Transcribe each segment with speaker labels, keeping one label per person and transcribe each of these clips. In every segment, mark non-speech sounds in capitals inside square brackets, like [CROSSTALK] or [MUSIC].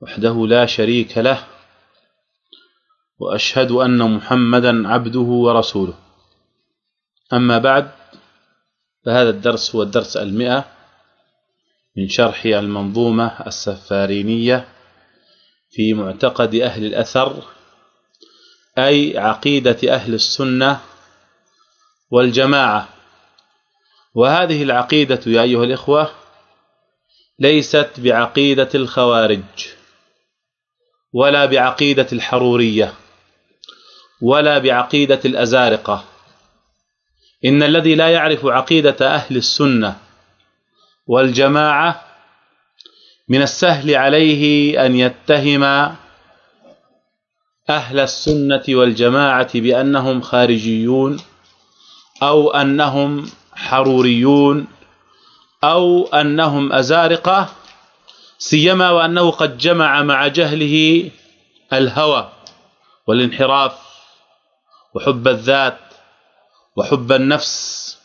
Speaker 1: وحده لا شريك له وأشهد أن محمدا عبده ورسوله. أما بعد فهذا الدرس هو الدرس المئة من شرح المنظومة السفارينية في معتقد أهل الأثر أي عقيدة أهل السنة والجماعة. وهذه العقيدة يا أيها الإخوة ليست بعقيدة الخوارج. ولا بعقيدة الحرورية ولا بعقيدة الأزارقة. إن الذي لا يعرف عقيدة أهل السنة والجماعة من السهل عليه أن يتهم أهل السنة والجماعة بأنهم خارجيون أو أنهم حروريون أو أنهم أزارقة سيما وأنه قد جمع مع جهله الهوى والانحراف وحب الذات وحب النفس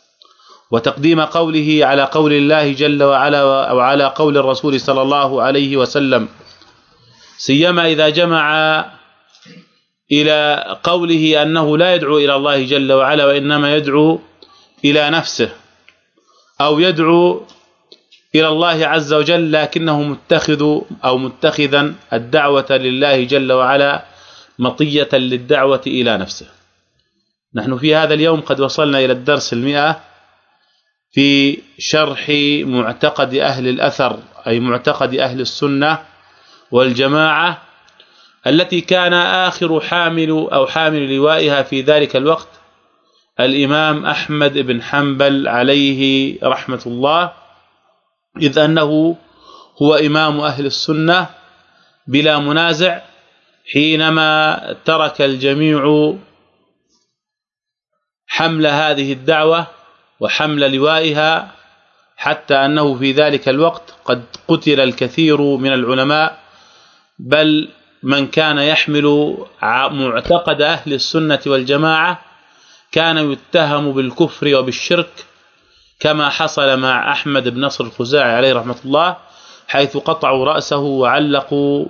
Speaker 1: وتقديم قوله على قول الله جل وعلا أو على قول الرسول صلى الله عليه وسلم. سيما إذا جمع إلى قوله أنه لا يدعو إلى الله جل وعلا وإنما يدعو إلى نفسه أو يدعو إلى الله عز وجل لكنه متخذ أو متخذا الدعوة لله جل وعلا مطية للدعوة إلى نفسه. نحن في هذا اليوم قد وصلنا إلى الدرس المئة في شرح معتقد أهل الأثر أي معتقد أهل السنة والجماعة التي كان آخر حامل أو حامل لوائها في ذلك الوقت الإمام أحمد بن حنبل عليه رحمة الله. إذ أنه هو إمام أهل السنة بلا منازع حينما ترك الجميع حمل هذه الدعوة وحمل لوائها حتى أنه في ذلك الوقت قد قتل الكثير من العلماء بل من كان يحمل معتقد أهل السنة والجماعة كان يتهم بالكفر وبالشرك كما حصل مع أحمد بن نصر الخزاعي عليه رحمة الله حيث قطعوا رأسه وعلقوا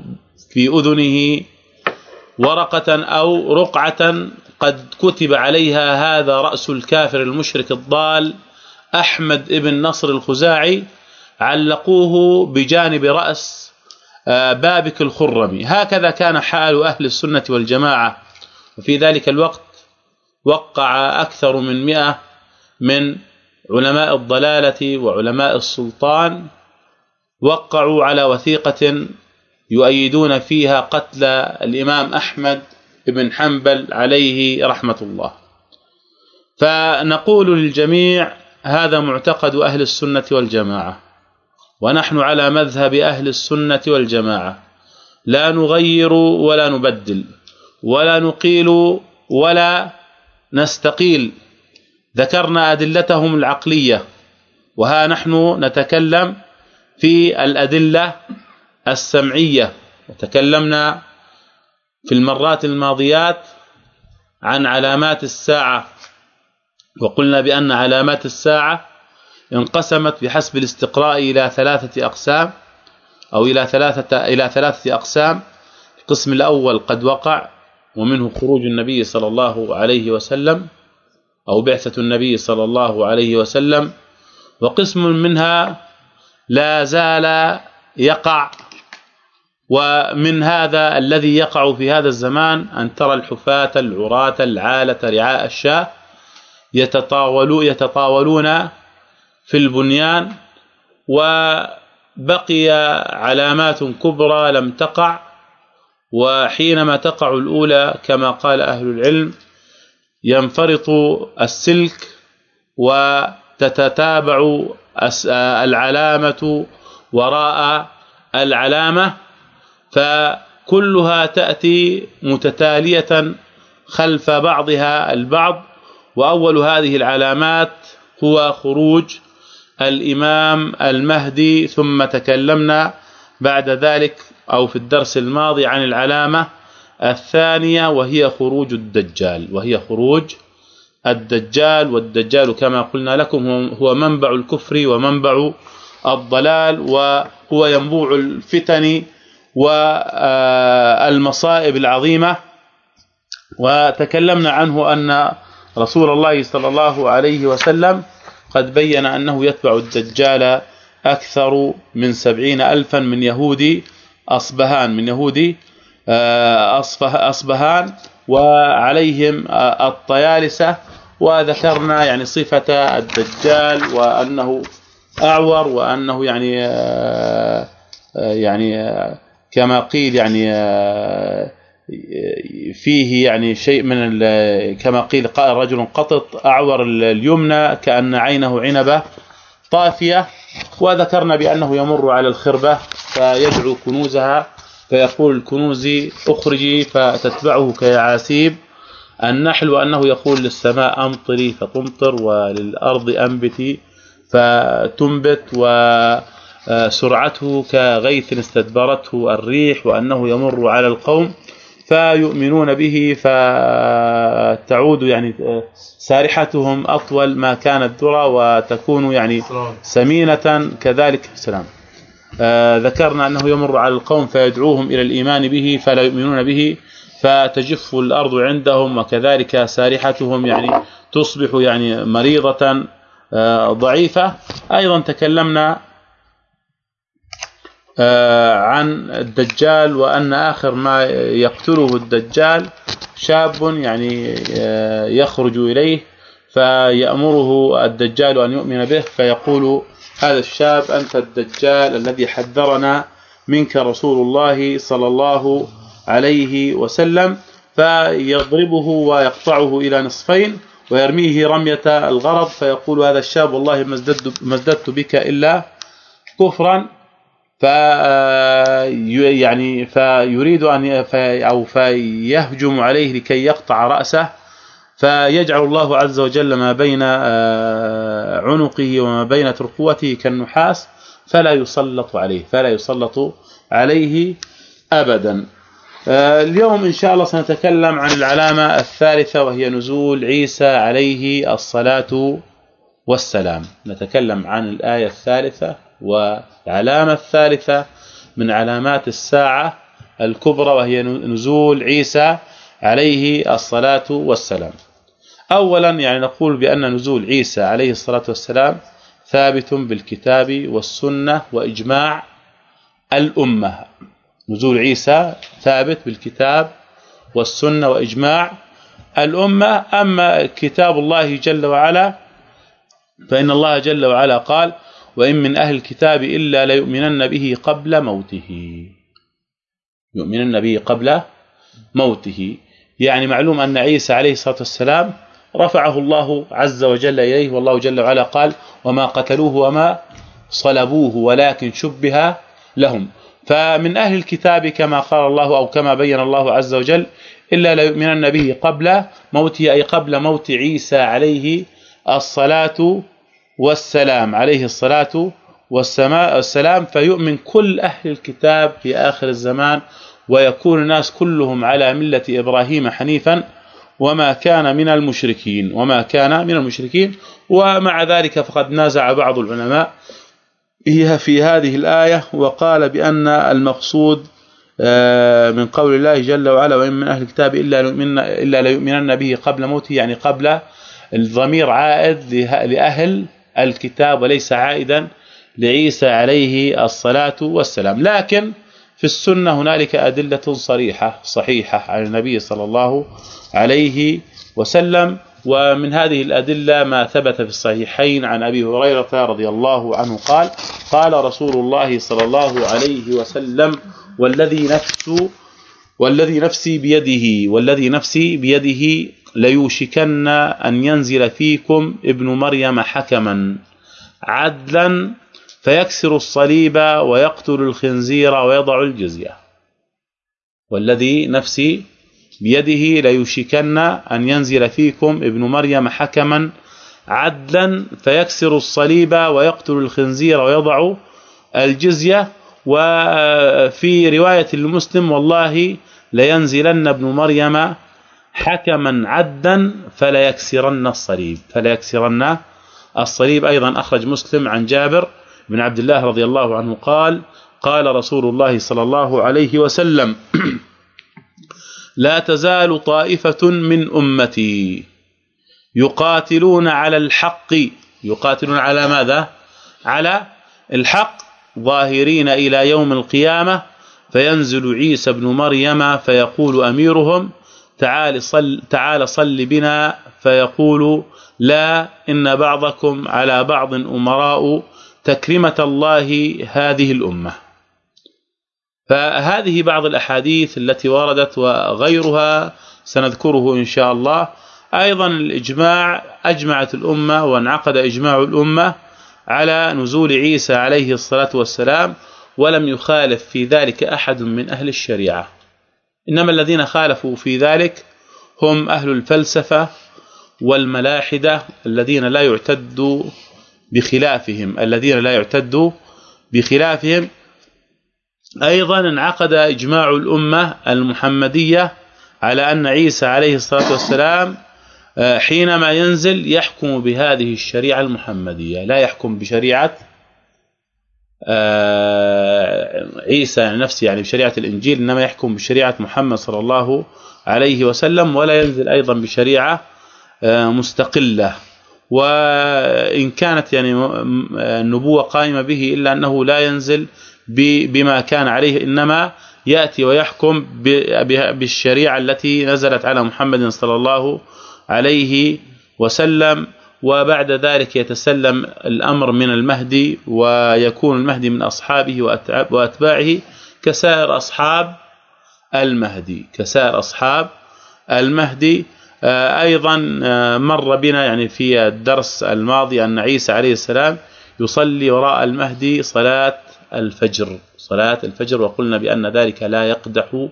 Speaker 1: في أذنه ورقة أو رقعة قد كتب عليها هذا رأس الكافر المشرك الضال أحمد بن نصر الخزاعي علقوه بجانب رأس آه، بابك الخرمي. هكذا كان حال أهل السنة والجماعة. وفي ذلك الوقت وقع أكثر من 100 من علماء الضلالة وعلماء السلطان وقعوا على وثيقة يؤيدون فيها قتل الإمام أحمد بن حنبل عليه رحمة الله. فنقول للجميع هذا معتقد أهل السنة والجماعة ونحن على مذهب أهل السنة والجماعة. لا نغير ولا نبدل ولا نقيل ولا نستقيل. ذكرنا أدلتهم العقلية وها نحن نتكلم في الأدلة السمعية. وتكلمنا في المرات الماضيات عن علامات الساعة وقلنا بأن علامات الساعة انقسمت بحسب الاستقراء إلى ثلاثة أقسام أو إلى ثلاثة إلى ثلاثة أقسام. القسم الأول قد وقع ومنه خروج النبي صلى الله عليه وسلم. أو بعثة النبي صلى الله عليه وسلم وقسم منها لا زال يقع ومن هذا الذي يقع في هذا الزمان أن ترى الحفاة العراة العالة رعاء الشاة يتطاولون يتطاولون في البنيان وبقي علامات كبرى لم تقع وحينما تقع الأولى كما قال أهل العلم ينفرط السلك وتتتابع العلامة وراء العلامة كلها تأتي متتالية خلف بعضها البعض وأول هذه العلامات هو خروج الإمام المهدي ثم تكلمنا بعد ذلك أو في الدرس الماضي عن العلامة الثانية وهي خروج الدجال وهي خروج الدجال والدجال كما قلنا لكم هو منبع الكفر ومنبع الضلال وهو ينبوع الفتن والمصائب العظيمة. وتكلمنا عنه أن رسول الله صلى الله عليه وسلم قد بين أنه يتبع الدجال أكثر من سبعين الفا من يهود أصبهان من يهود آه، أصبهان وعليهم آه، الطيالسة وذكرنا يعني صفة الدجال وأنه أعور وأنه يعني آه، يعني كما قيل يعني فيه يعني شيء من كما قيل رجل قطط أعور اليمنى كأن عينه عنبة طافية وذكرنا بأنه يمر على الخربة فيدعو كنوزها فيقول الكنوز اخرجي فتتبعه كيعاسيب النحل وأنه يقول للسماء أمطري فتمطر وللأرض أنبتي فتنبت وسرعته كغيث استدبرته الريح وأنه يمر على القوم فيؤمنون به فتعود يعني سارحتهم أطول ما كانت ذرى وتكون يعني سمينة كذلك. سلام. آه ذكرنا أنه يمر على القوم فيدعوهم إلى الإيمان به فلا يؤمنون به فتجف الأرض عندهم وكذلك سارحتهم يعني تصبح يعني مريضة آه ضعيفة. أيضا تكلمنا آه، عن الدجال وأن آخر ما يقتله الدجال شاب يعني يخرج إليه فيأمره الدجال أن يؤمن به فيقول هذا الشاب أنت الدجال الذي حذرنا منك رسول الله صلى الله عليه وسلم فيضربه ويقطعه إلى نصفين ويرميه رمية الغرض فيقول هذا الشاب والله ما ازددت بك إلا كفرا ف يعني فيريد ان في أو فيهجم عليه لكي يقطع رأسه فيجعل الله عز وجل ما بين آه، عنقه وما بين ترقوته كالنحاس فلا يسلط عليه فلا يسلط عليه ابدا. آه، اليوم إن شاء الله سنتكلم عن العلامة الثالثة وهي نزول عيسى عليه الصلاة والسلام. نتكلم عن الآية الثالثة والعلامة الثالثة من علامات الساعة الكبرى وهي نزول عيسى عليه الصلاة والسلام. اولا يعني نقول بأن نزول عيسى عليه الصلاة والسلام ثابت بالكتاب والسنة وإجماع الأمة. نزول عيسى ثابت بالكتاب والسنة وإجماع الأمة. أما كتاب الله جل وعلا فإن الله جل وعلا قال وإن من أهل الكتاب إلا ليؤمنن به قبل موته. يؤمنن به قبل موته. يعني معلوم أن عيسى عليه الصلاة والسلام رفعه الله عز وجل إليه والله جل وعلا قال وما قتلوه وما صلبوه ولكن شبه لهم. فمن أهل الكتاب كما قال الله أو كما بين الله عز وجل إلا ليؤمنن به قبل موته أي قبل موت عيسى عليه الصلاة والسلام عليه الصلاة والسلام فيؤمن كل أهل الكتاب في آخر الزمان ويكون الناس كلهم على ملة إبراهيم حنيفا وما كان من المشركين وما كان من المشركين ومع ذلك فقد نازع بعض العلماء هي في هذه الآية وقال بأن المقصود آه، من قول الله جل وعلا وإن من أهل الكتاب إلا ليؤمن إلا ليؤمنن به قبل موته يعني قبل الضمير عائد لأهل الكتاب وليس عائدا لعيسى عليه الصلاة والسلام. لكن في السنة هنالك أدلة صريحة صحيحة عن النبي صلى الله عليه وسلم ومن هذه الأدلة ما ثبت في الصحيحين عن أبي هريرة رضي الله عنه قال قال رسول الله صلى الله عليه وسلم والذي نفس والذي نفسي بيده والذي نفسي بيده ليوشكن أن ينزل فيكم ابن مريم حكما عدلا فيكسر الصليب ويقتل الخنزير ويضع الجزية. والذي نفسي بيده ليوشكن أن ينزل فيكم ابن مريم حكما عدلا فيكسر الصليب ويقتل الخنزير ويضع الجزية. وفي رواية لمسلم والله لينزلن ابن مريم حكما عدا فلا يكسرن الصليب. فلا يكسرن الصليب. أيضا أخرج مسلم عن جابر بن عبد الله رضي الله عنه قال قال رسول الله صلى الله عليه وسلم [CLEARS THROAT] لا تزال طائفة من أمتي يقاتلون على الحق. يقاتلون على ماذا؟ على الحق ظاهرين إلى يوم القيامة. فينزل عيسى ابن مريم فيقول أميرهم تعال صل تعال صل بنا. فيقول لا إن بعضكم على بعض أمراء تكرمه الله هذه الأمة. فهذه بعض الأحاديث التي وردت وغيرها سنذكره إن شاء الله. أيضا الإجماع أجمعت الأمة وانعقد إجماع الأمة على نزول عيسى عليه الصلاة والسلام ولم يخالف في ذلك أحد من أهل الشريعة. إنما الذين خالفوا في ذلك هم أهل الفلسفة والملاحدة الذين لا يعتد بخلافهم الذين لا يعتد بخلافهم. أيضا انعقد إجماع الأمة المحمدية على أن عيسى عليه الصلاة والسلام آه، حينما ينزل يحكم بهذه الشريعة المحمدية. لا يحكم بشريعة آه، عيسى يعني نفسه يعني بشريعة الإنجيل إنما يحكم بشريعة محمد صلى الله عليه وسلم ولا ينزل أيضا بشريعة آه، مستقلة. وإن كانت يعني النبوه قائمة به إلا أنه لا ينزل بما كان عليه إنما يأتي ويحكم بالشريعة التي نزلت على محمد صلى الله عليه وسلم. وبعد ذلك يتسلم الأمر من المهدي ويكون المهدي من أصحابه وأتباعه كسائر أصحاب المهدي كسائر أصحاب المهدي. آه، أيضا آه، مر بنا يعني في الدرس الماضي أن عيسى عليه السلام يصلي وراء المهدي صلاة الفجر صلاة الفجر وقلنا بأن ذلك لا يقدح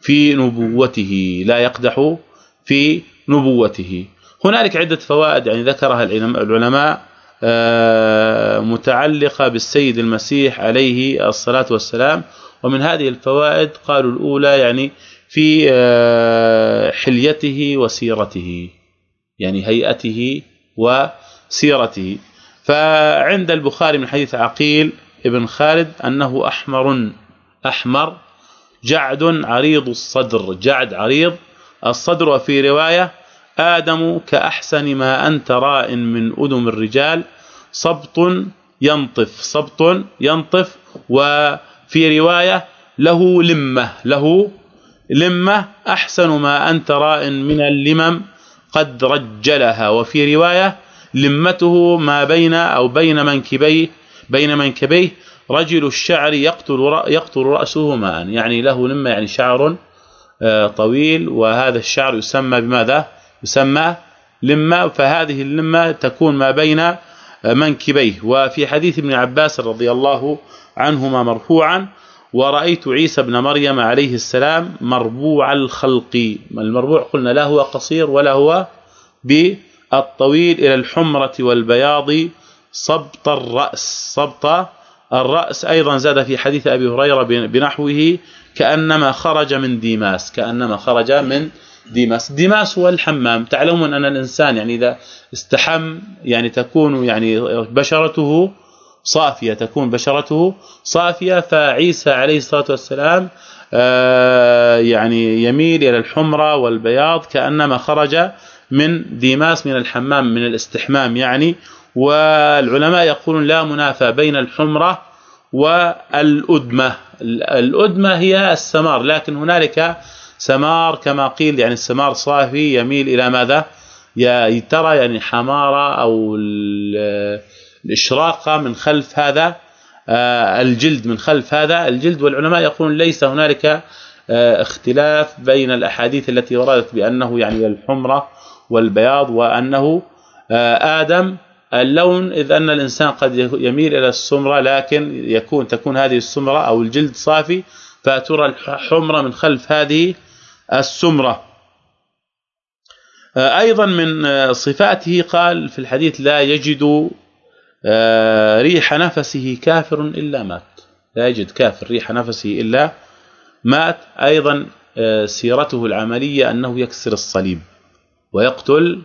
Speaker 1: في نبوته لا يقدح في نبوته. هنالك عدة فوائد يعني ذكرها العلماء آه، متعلقة بالسيد المسيح عليه الصلاة والسلام. ومن هذه الفوائد قالوا الأولى يعني في آه، حليته وسيرته يعني هيئته وسيرته. فعند البخاري من حديث عقيل ابن خالد أنه أحمر أحمر جعد عريض الصدر جعد عريض الصدر. وفي رواية آدم كأحسن ما أنت راء من أدم الرجال صبط ينطف صبط ينطف. وفي رواية له لمة له لمة أحسن ما أنت راء من اللمم قد رجلها. وفي رواية لمته ما بين أو بين منكبيه بين منكبيه رجل الشعر يقتل يقتل راسه ماء يعني له لمة يعني شعر آه، طويل. وهذا الشعر يسمى بماذا؟ يسمى لمة. فهذه اللمة تكون ما بين منكبيه. وفي حديث ابن عباس رضي الله عنهما مرفوعا ورأيت عيسى ابن مريم عليه السلام مربوع الخلق. المربوع قلنا لا هو قصير ولا هو بالطويل إلى الحمرة والبياض سبط الرأس سبط الرأس أيضا زاد في حديث أبي هريرة بنحوه كأنما خرج من ديماس كأنما خرج من ديماس. ديماس هو الحمام. تعلمون أن الإنسان يعني إذا استحم يعني تكون يعني بشرته صافية تكون بشرته صافية فعيسى عليه الصلاة والسلام آه، يعني يميل إلى الحمرة والبياض كأنما خرج من ديماس من الحمام من الاستحمام يعني. والعلماء يقولون لا منافاه بين الحمرة والأدمة. الأدمة هي السمار لكن هنالك سمار كما قيل يعني السمار صافي يميل إلى ماذا؟ يا ترى يعني حمارة أو الاشراقه من خلف هذا آه، الجلد من خلف هذا. الجلد والعلماء يقولون ليس هنالك آه، اختلاف بين الأحاديث التي وردت بأنه يعني الحمرة والبياض وأنه آه، آدم. اللون إذ أن الإنسان قد يميل إلى السمرة لكن يكون تكون هذه السمرة أو الجلد صافي فترى الحمرة من خلف هذه السمرة. آه، أيضا من صفاته قال في الحديث لا يجد ريح نفسه كافر إلا مات. لا يجد كافر ريح نفسه إلا مات. أيضا سيرته العملية أنه يكسر الصليب ويقتل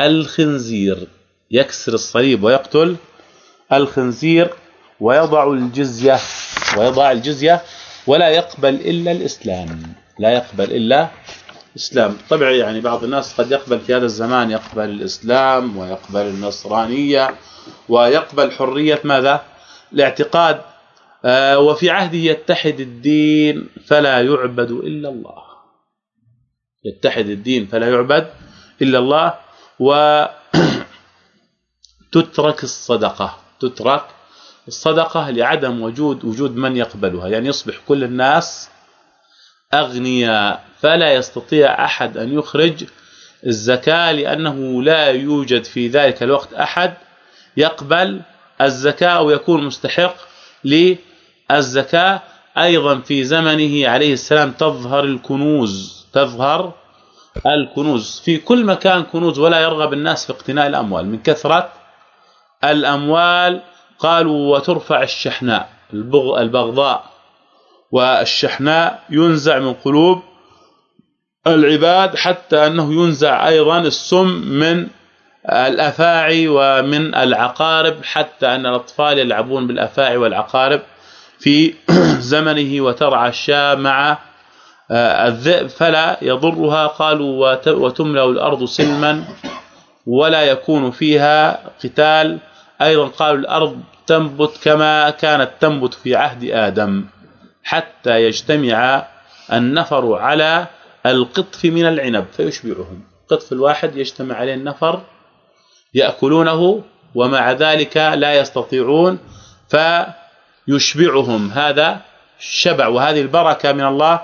Speaker 1: الخنزير. يكسر الصليب ويقتل الخنزير ويضع الجزية ويضع الجزية ولا يقبل إلا الإسلام. لا يقبل إلا الإسلام. طبعا يعني بعض الناس قد يقبل في هذا الزمان يقبل الإسلام ويقبل النصرانية ويقبل حرية ماذا؟ الاعتقاد. آه، وفي عهده يتحد الدين فلا يعبد إلا الله. يتحد الدين فلا يعبد إلا الله و [CLEARS THROAT] تترك الصدقة. تترك الصدقة لعدم وجود وجود من يقبلها. يعني يصبح كل الناس اغنياء فلا يستطيع أحد أن يخرج الزكاة لأنه لا يوجد في ذلك الوقت أحد يقبل الزكاة ويكون مستحق للزكاة. أيضا في زمنه عليه السلام تظهر الكنوز تظهر الكنوز. في كل مكان كنوز ولا يرغب الناس في اقتناء الأموال. من كثرة الأموال قالوا وترفع الشحناء البغضاء. والشحناء ينزع من قلوب العباد حتى أنه ينزع أيضا السم من الأفاعي ومن العقارب حتى أن الأطفال يلعبون بالأفاعي والعقارب في [CLEARS THROAT] زمنه وترعى الشاة مع آه، الذئب. فلا يضرها. قالوا وتملأ الأرض سلما ولا يكون فيها قتال. أيضا قالوا الأرض تنبت كما كانت تنبت في عهد آدم. حتى يجتمع النفر على القطف من العنب فيشبعهم. قطف الواحد يجتمع عليه النفر يأكلونه ومع ذلك لا يستطيعون فيشبعهم. هذا الشبع وهذه البركة من الله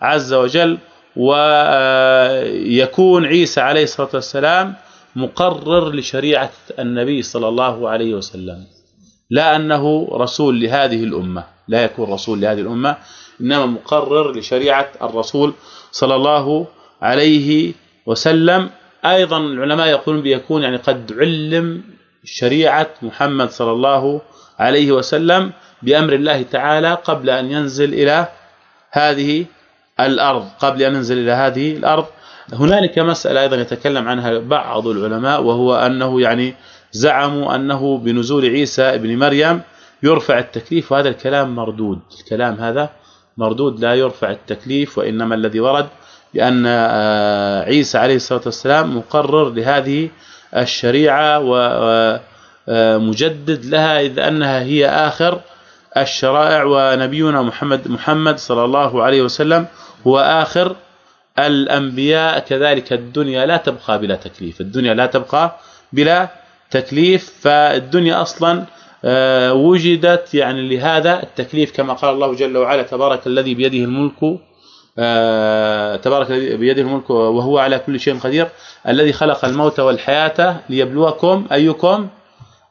Speaker 1: عز وجل ويكون عيسى عليه الصلاة والسلام مقرر لشريعة النبي صلى الله عليه وسلم. لا أنه رسول لهذه الأمة. لا يكون رسول لهذه الأمة إنما مقرر لشريعة الرسول صلى الله عليه وسلم. أيضا العلماء يقولون بيكون يعني قد علم شريعة محمد صلى الله عليه وسلم بأمر الله تعالى قبل أن ينزل إلى هذه الأرض قبل أن ينزل إلى هذه الأرض. هنالك مسألة أيضا يتكلم عنها بعض العلماء وهو أنه يعني زعموا أنه بنزول عيسى ابن مريم يرفع التكليف وهذا الكلام مردود. الكلام هذا مردود لا يرفع التكليف وإنما الذي ورد بأن آه، عيسى عليه الصلاة والسلام مقرر لهذه الشريعة ومجدد لها إذ أنها هي آخر الشرائع ونبينا محمد محمد صلى الله عليه وسلم هو آخر الأنبياء. كذلك الدنيا لا تبقى بلا تكليف. الدنيا لا تبقى بلا تكليف فالدنيا أصلا آه، وجدت يعني لهذا التكليف كما قال الله جل وعلا تبارك الذي بيده الملك آه، تبارك الذي بيده الملك وهو على كل شيء قدير الذي خلق الموت والحياة ليبلوكم أيكم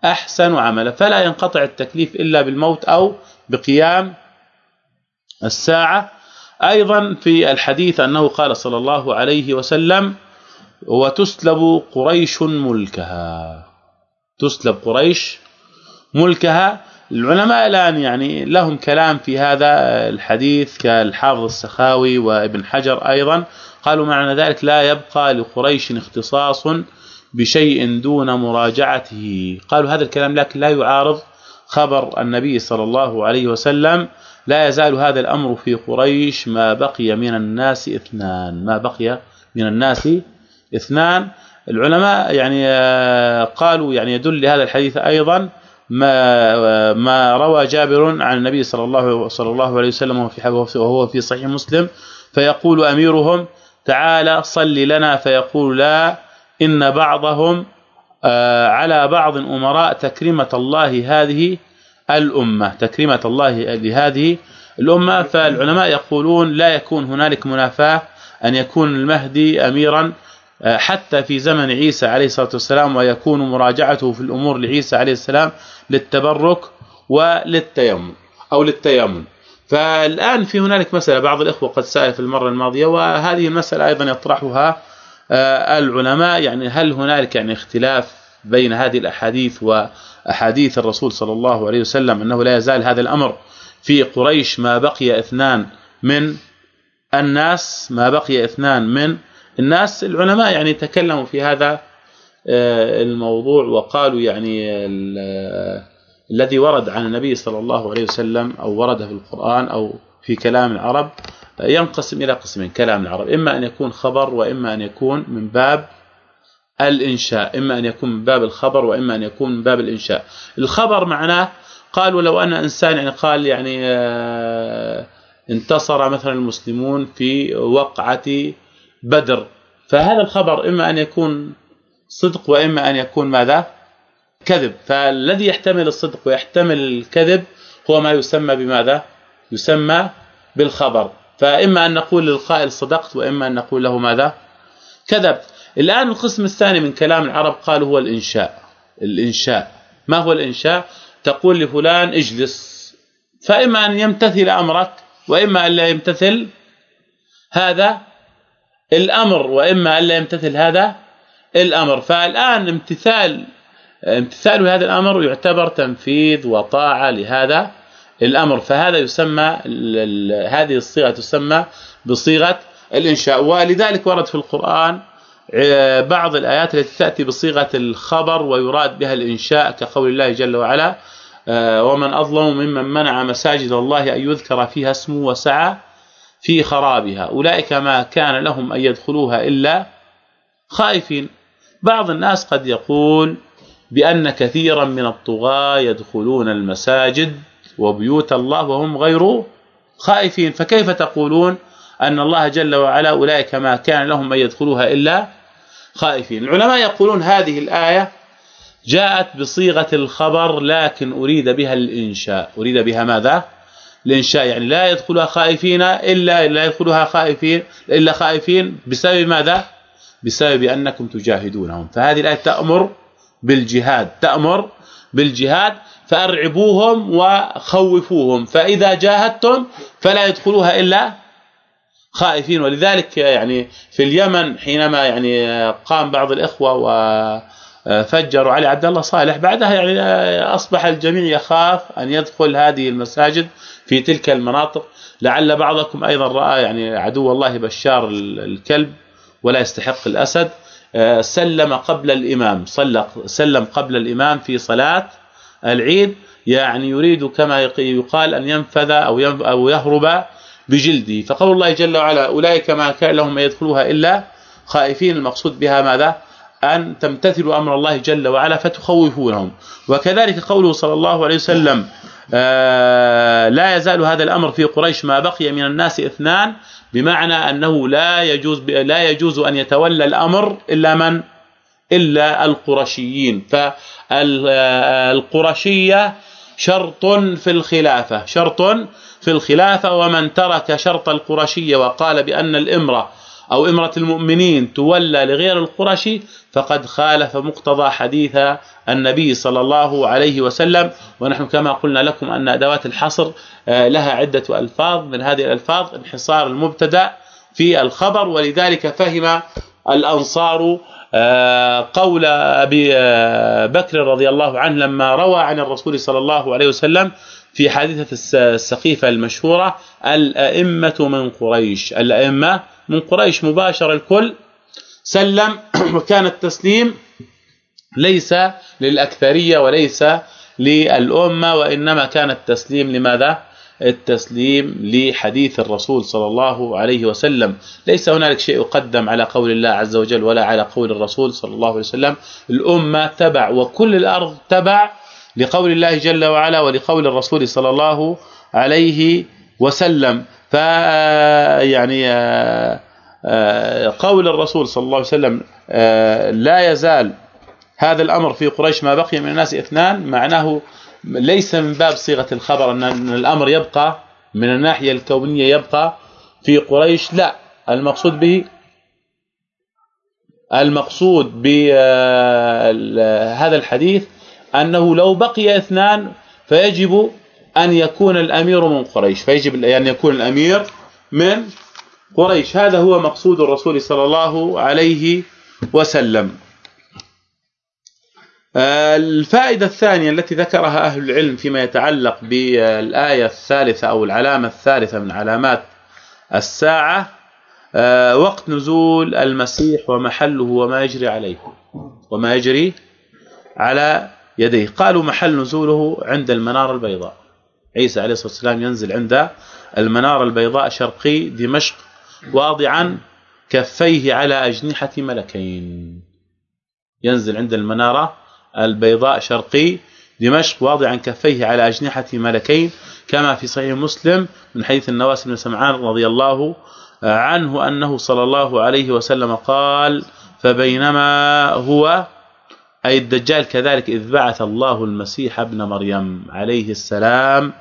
Speaker 1: أحسن عملا. فلا ينقطع التكليف إلا بالموت أو بقيام الساعة. أيضا في الحديث أنه قال صلى الله عليه وسلم وتسلب قريش ملكها. تسلب قريش ملكها. العلماء الآن يعني لهم كلام في هذا الحديث كالحافظ السخاوي وابن حجر أيضا. قالوا معنى ذلك لا يبقى لقريش اختصاص بشيء دون مراجعته. قالوا هذا الكلام لكن لا يعارض خبر النبي صلى الله عليه وسلم. لا يزال هذا الأمر في قريش. ما بقي من الناس اثنان. ما بقي من الناس اثنان. العلماء يعني آه، قالوا يعني يدل لهذا الحديث أيضا ما ما روى جابر عن النبي صلى الله صلى الله عليه وسلم وهو في صحيح مسلم فيقول أميرهم تعالى صل لنا فيقول لا إن بعضهم آه، على بعض أمراء تكريمة الله هذه الأمة تكريمة الله لهذه الأمة فالعلماء يقولون لا يكون هنالك منافاة أن يكون المهدي اميرا آه، حتى في زمن عيسى عليه الصلاة والسلام ويكون مراجعته في الأمور لعيسى عليه السلام للتبرك وللتيمم أو للتيمم. فالآن في هنالك مسألة بعض الإخوة قد سال في المرة الماضية وهذه المسألة أيضا يطرحها آه، العلماء. يعني هل هنالك يعني اختلاف بين هذه الأحاديث وأحاديث الرسول صلى الله عليه وسلم أنه لا يزال هذا الأمر في قريش؟ ما بقي اثنان من الناس ما بقي اثنان من الناس. العلماء يعني تكلموا في هذا الموضوع وقالوا يعني الذي ورد عن النبي صلى الله عليه وسلم أو ورد في القرآن أو في كلام العرب ينقسم إلى قسمين كلام العرب إما أن يكون خبر وإما أن يكون من باب الإنشاء إما أن يكون من باب الخبر وإما أن يكون من باب الإنشاء. الخبر معناه قالوا لو أن إنسان يعني قال يعني آه، انتصر مثلا المسلمون في وقعة بدر فهذا الخبر إما أن يكون صدق وإما أن يكون ماذا؟ كذب. فالذي يحتمل الصدق ويحتمل الكذب هو ما يسمى بماذا؟ يسمى بالخبر. فإما أن نقول للقائل صدقت وإما أن نقول له ماذا؟ كذب. الآن القسم الثاني من كلام العرب قالوا هو الإنشاء. الإنشاء. ما هو الإنشاء؟ تقول لفلان اجلس. فإما أن يمتثل أمرك وإما أن لا يمتثل هذا الأمر وإما أن لا يمتثل هذا الأمر. فالآن امتثال امتثال هذا الأمر يعتبر تنفيذ وطاعة لهذا الأمر. فهذا يسمى هذه الصيغة تسمى بصيغة الإنشاء. ولذلك ورد في القرآن آه، بعض الآيات التي تأتي بصيغة الخبر ويراد بها الإنشاء كقول الله جل وعلا آه، ومن أظلم ممن منع مساجد الله أن يذكر فيها اسمه وسعى في خرابها. أولئك ما كان لهم أن يدخلوها إلا خائفين. بعض الناس قد يقول بأن كثيرا من الطغاة يدخلون المساجد وبيوت الله وهم غير خائفين. فكيف تقولون أن الله جل وعلا أولئك ما كان لهم أن يدخلوها إلا خائفين؟ العلماء يقولون هذه الآية جاءت بصيغة الخبر لكن أريد بها الإنشاء. أريد بها ماذا؟ الإنشاء. يعني لا يدخلها خائفين إلا لا يدخلها خائفين إلا خائفين. بسبب ماذا؟ بسبب أنكم تجاهدونهم. فهذه الآية تأمر بالجهاد تأمر بالجهاد فأرعبوهم وخوفوهم. فإذا جاهدتم فلا يدخلوها إلا خائفين. ولذلك يعني في اليمن حينما يعني قام بعض الإخوة وفجروا علي عبد الله صالح بعدها يعني أصبح الجميع يخاف أن يدخل هذه المساجد في تلك المناطق. لعل بعضكم أيضا رأى يعني عدو الله بشار الكلب ولا يستحق الأسد. آه، سلم قبل الإمام سلم قبل الإمام في صلاة العيد يعني يريد كما يقال أن ينفذ أو أو يهرب بجلده. فقول الله جل وعلا أولئك ما كان لهم يدخلوها إلا خائفين. المقصود بها ماذا؟ أن تمتثلوا أمر الله جل وعلا فتخوفونهم. وكذلك قوله صلى الله عليه وسلم آه، لا يزال هذا الأمر في قريش ما بقي من الناس اثنان بمعنى أنه لا يجوز لا يجوز أن يتولى الأمر إلا من؟ إلا القرشيين. فالقرشية شرط في الخلافة. شرط في الخلافة ومن ترك شرط القرشية وقال بأن الإمرة أو امره المؤمنين تولى لغير القرشي فقد خالف مقتضى حديث النبي صلى الله عليه وسلم. ونحن كما قلنا لكم أن أدوات الحصر آه، لها عدة ألفاظ من هذه الألفاظ انحصار المبتدأ في الخبر. ولذلك فهم الأنصار آه، قول أبي آه، بكر رضي الله عنه لما روى عن الرسول صلى الله عليه وسلم في حادثة السقيفة المشهورة الأئمة من قريش. الأئمة من قريش مباشر الكل سلم [CLEARS THROAT] وكان التسليم ليس للأكثرية وليس للأمة وإنما كان التسليم لماذا؟ التسليم لحديث الرسول صلى الله عليه وسلم. ليس هنالك شيء يقدم على قول الله عز وجل ولا على قول الرسول صلى الله عليه وسلم. الأمة تبع وكل الأرض تبع لقول الله جل وعلا ولقول الرسول صلى الله عليه وسلم. ف يعني آه، آه، قول الرسول صلى الله عليه وسلم آه، لا يزال هذا الأمر في قريش ما بقي من الناس اثنان معناه ليس من باب صيغة الخبر أن الأمر يبقى من الناحية الكونية يبقى في قريش لا. المقصود به المقصود بهذا الحديث أنه لو بقي اثنان فيجب أن يكون الأمير من قريش فيجب أن يكون الأمير من قريش. هذا هو مقصود الرسول صلى الله عليه وسلم. الفائدة الثانية التي ذكرها أهل العلم فيما يتعلق بالآية الثالثة أو العلامة الثالثة من علامات الساعة آه، وقت نزول المسيح ومحله وما يجري عليه وما يجري على يديه. قالوا محل نزوله عند المناره البيضاء. عيسى عليه الصلاة والسلام ينزل عند المناره البيضاء شرقي دمشق واضعا كفيه على أجنحة ملكين. ينزل عند المناره البيضاء شرقي دمشق واضعا كفيه على أجنحة ملكين كما في صحيح مسلم من حديث النواس بن سمعان رضي الله عنه أنه صلى الله عليه وسلم قال فبينما هو أي الدجال كذلك إذ بعث الله المسيح ابن مريم عليه السلام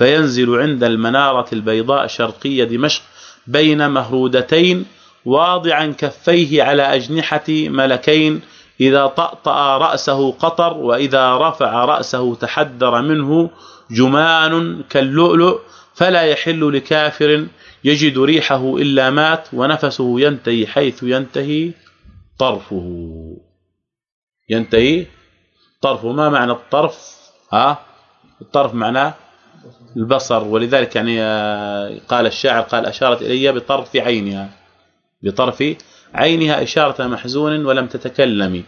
Speaker 1: فينزل عند المنارة البيضاء شرقية دمشق بين مهرودتين واضعا كفيه على أجنحة ملكين إذا طأطأ رأسه قطر وإذا رفع رأسه تحدر منه جمان كاللؤلؤ فلا يحل لكافر يجد ريحه إلا مات ونفسه ينتهي حيث ينتهي طرفه. ينتهي طرفه. ما معنى الطرف؟ ها؟ الطرف معناه البصر ولذلك يعني آه، قال الشاعر قال أشارت إلي بطرف عينها بطرف عينها إشارة محزون ولم تتكلمي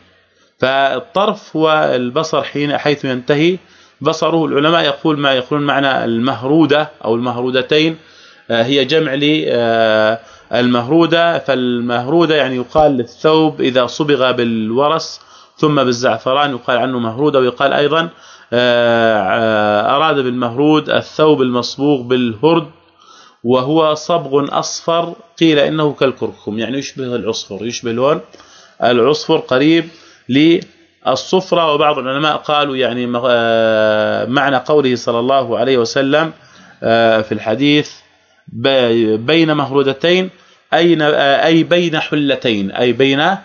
Speaker 1: فالطرف هو البصر حين حيث ينتهي. بصره العلماء يقول ما يقولون معنى المهرودة أو المهرودتين آه، هي جمع آه، فالمهرودة يعني يقال للثوب إذا صبغ بالورس ثم بالزعفران يقال عنه مهرودة ويقال أيضا أراد بالمهرود الثوب المصبوغ بالهرد وهو صبغ أصفر قيل إنه كالكركم يعني يشبه العصفر يشبه لون العصفر قريب للصفرة وبعض العلماء قالوا يعني آه، معنى قوله صلى الله عليه وسلم آه، في الحديث بين مهرودتين آه، أي بين حلتين أي بين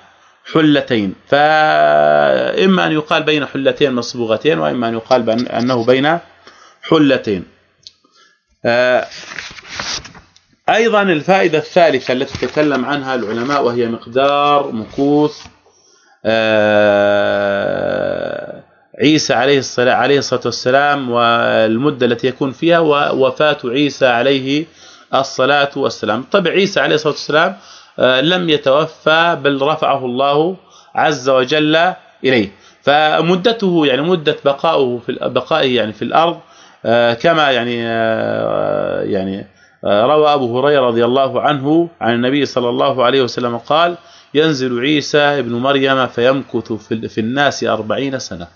Speaker 1: حلتين. فإما أن يقال بين حلتين مصبوغتين وإما أن يقال أنه بين حلتين. أيضا الفائدة الثالثة التي تكلم عنها العلماء وهي مقدار مكوث آه، عيسى عليه الصلاه عليه الصلاة والسلام والمدة التي يكون فيها ووفاه عيسى عليه الصلاة والسلام. طبعا عيسى عليه الصلاة والسلام آه، لم يتوفى بل رفعه الله عز وجل إليه. فمدته يعني مدة بقائه في بقائه يعني في الأرض آه، كما يعني يعني روى أبو هريرة رضي الله عنه عن النبي صلى الله عليه وسلم قال ينزل عيسى ابن مريم فيمكث في الناس أربعين سنة.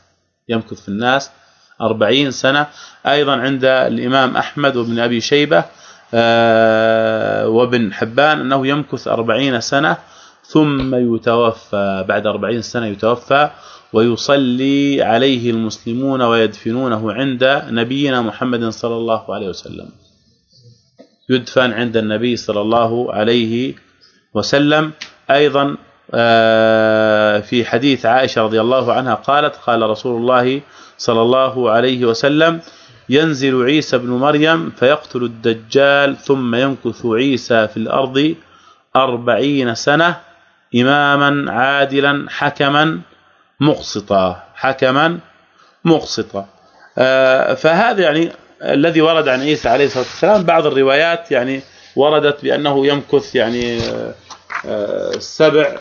Speaker 1: يمكث في الناس أربعين سنة. أيضا عند الإمام أحمد وابن أبي شيبة آه، وابن حبان أنه يمكث أربعين سنة ثم يتوفى بعد أربعين سنة يتوفى ويصلي عليه المسلمون ويدفنونه عند نبينا محمد صلى الله عليه وسلم. يدفن عند النبي صلى الله عليه وسلم. أيضا آه، في حديث عائشة رضي الله عنها قالت قال رسول الله صلى الله عليه وسلم ينزل عيسى ابن مريم فيقتل الدجال ثم يمكث عيسى في الأرض أربعين سنة إماما عادلا حكما مقسطا حكما مقسطا. آه، فهذا يعني الذي ورد عن عيسى عليه الصلاة والسلام بعض الروايات يعني وردت بأنه يمكث يعني آه، سبع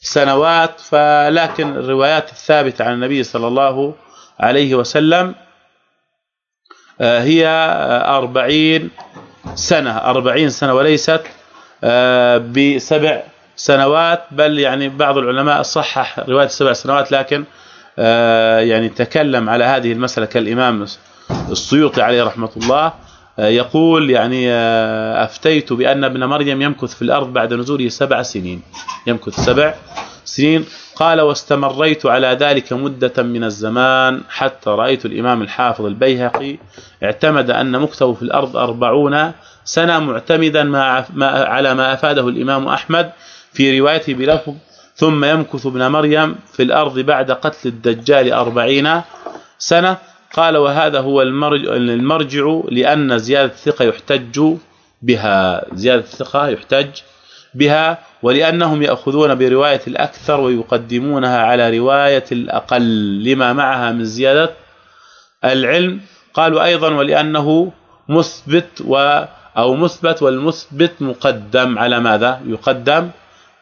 Speaker 1: سنوات فلكن الروايات الثابتة عن النبي صلى الله عليه وسلم آه، هي أربعين سنة. أربعين سنة وليست آه، بسبع سنوات بل يعني بعض العلماء صحح رواية السبع سنوات لكن آه، يعني تكلم على هذه المسألة كالإمام السيوطي عليه رحمة الله. آه، يقول يعني آه، أفتيت بأن ابن مريم يمكث في الأرض بعد نزوله سبع سنين. يمكث سبع سنين. قال واستمريت على ذلك مدة من الزمان حتى رأيت الإمام الحافظ البيهقي اعتمد أن مكثه في الأرض أربعون سنة معتمدا ما على ما أفاده الإمام أحمد في روايته بلفظ ثم يمكث ابن مريم في الأرض بعد قتل الدجال أربعين سنة قال وهذا هو المرجع لأن زيادة الثقة يحتج بها زيادة الثقة يحتج بها ولأنهم يأخذون برواية الأكثر ويقدمونها على رواية الأقل لما معها من زيادة العلم. قالوا أيضا ولأنه مثبت و أو مثبت والمثبت مقدم. على ماذا؟ يقدم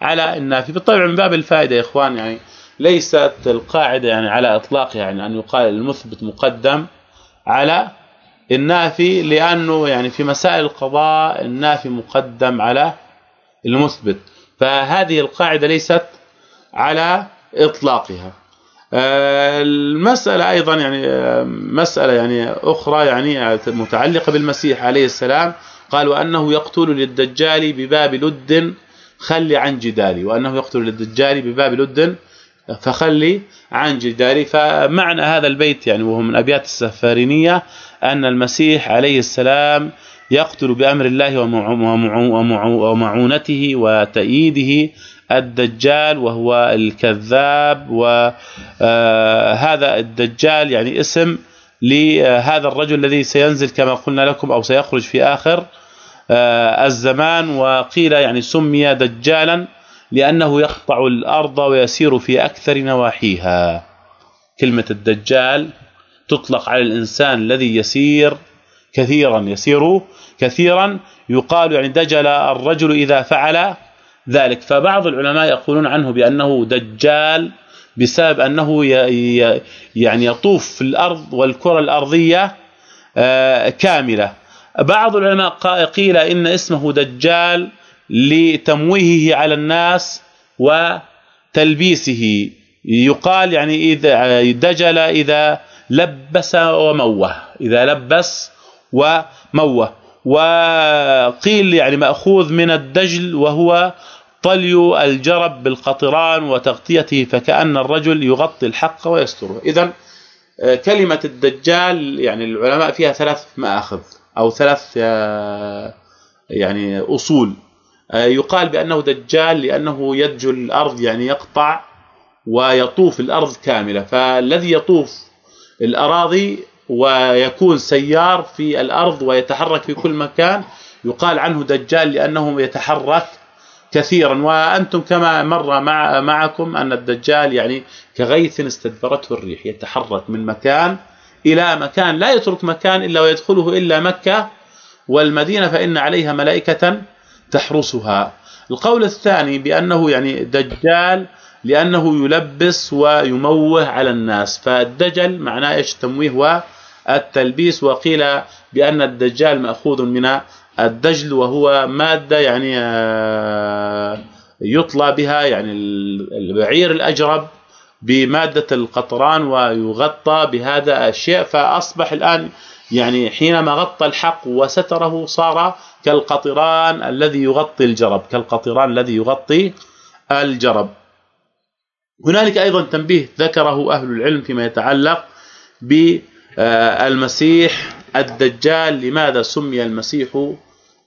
Speaker 1: على النافي بالطبع من باب الفائدة يا إخوان يعني ليست القاعدة يعني على اطلاقها يعني أن يقال المثبت مقدم على النافي لأنه يعني في مسائل القضاء النافي مقدم على المثبت. فهذه القاعدة ليست على إطلاقها. آه، المسألة أيضا يعني آه، مسألة يعني أخرى يعني متعلقة بالمسيح عليه السلام. قال وانه يقتل للدجال بباب لد خلي عن جداري وأنه يقتل للدجال بباب لد فخلي عن جداري فمعنى هذا البيت يعني وهو من أبيات السفارينية أن المسيح عليه السلام يقتل بأمر الله ومعونته وتأييده الدجال وهو الكذاب وهذا آه، الدجال يعني اسم لهذا الرجل الذي سينزل كما قلنا لكم أو سيخرج في آخر آه، الزمان. وقيل يعني سمي دجالا لأنه يقطع الأرض ويسير في أكثر نواحيها. كلمة الدجال تطلق على الإنسان الذي يسير كثيرا يسير كثيرا يقال يعني دجل الرجل إذا فعل ذلك. فبعض العلماء يقولون عنه بأنه دجال بسبب أنه يعني يطوف في الأرض والكرة الأرضية آه، كاملة. بعض العلماء قيل إن اسمه دجال لتمويهه على الناس وتلبيسه. يقال يعني إذا دجل إذا لبس وموه إذا لبس وموه. وقيل يعني مأخوذ من الدجل وهو طلي الجرب بالقطران وتغطيته فكأن الرجل يغطي الحق ويستره. اذا آه، كلمة الدجال يعني العلماء فيها ثلاث مآخذ أو ثلاث آه، يعني أصول. آه، يقال بأنه دجال لأنه يدجل الأرض يعني يقطع ويطوف الأرض كاملة. فالذي يطوف الأراضي ويكون سيار في الأرض ويتحرك في كل مكان. يقال عنه دجال لأنه يتحرك كثيرا. وأنتم كما مر مع معكم أن الدجال يعني كغيث استدبرته الريح. يتحرك من مكان إلى مكان. لا يترك مكان إلا ويدخله إلا مكة والمدينة فإن عليها ملائكة تحرسها. القول الثاني بأنه يعني دجال لأنه يلبس ويموه على الناس. فالدجل معناه إيش؟ تمويه والتلبيس وقيل بأن الدجال مأخوذ من الدجل وهو مادة يعني آه، يطلى بها يعني البعير الأجرب بمادة القطران ويغطى بهذا الشيء فأصبح الآن يعني حينما غطى الحق وستره صار كالقطران الذي يغطي الجرب كالقطران الذي يغطي الجرب. هنالك أيضا تنبيه ذكره أهل العلم فيما يتعلق بالمسيح الدجال لماذا سمي المسيح